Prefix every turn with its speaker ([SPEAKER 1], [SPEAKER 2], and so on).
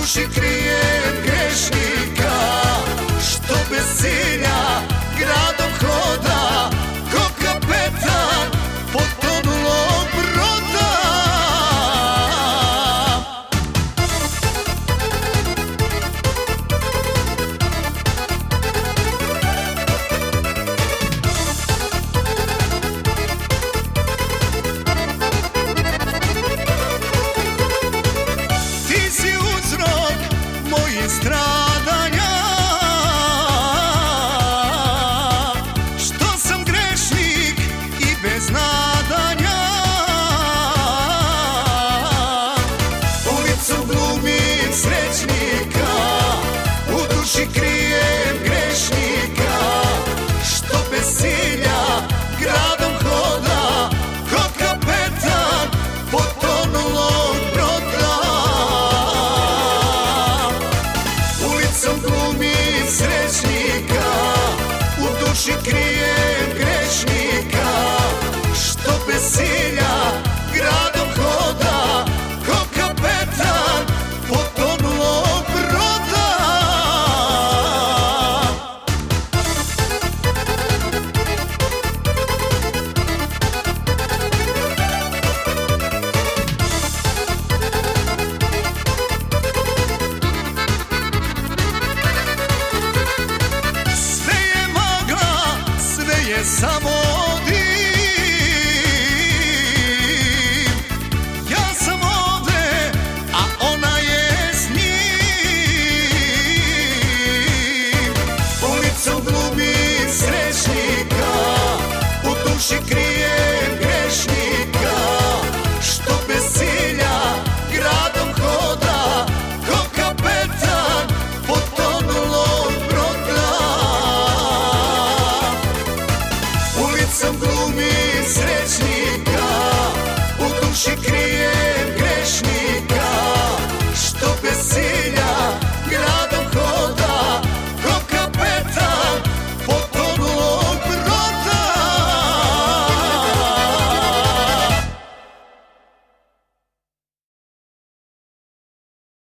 [SPEAKER 1] sushi cria. strach. samo div Ja sam ovde, a ona je s njim. Ulicom glumi srećnika U duši krije to create.